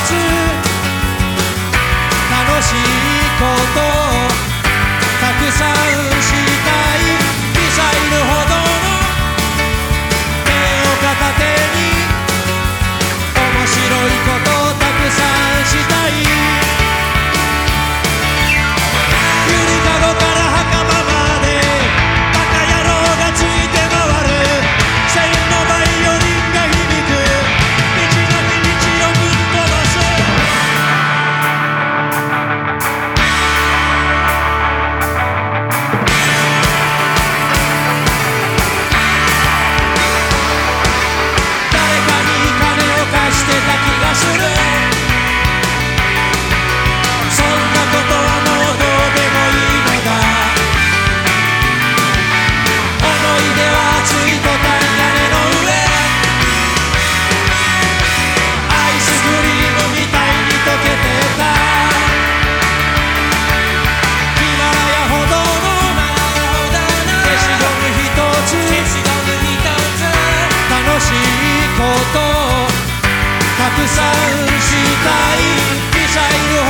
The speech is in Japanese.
楽しいことくさんしたい。ミサイルほどのミサイル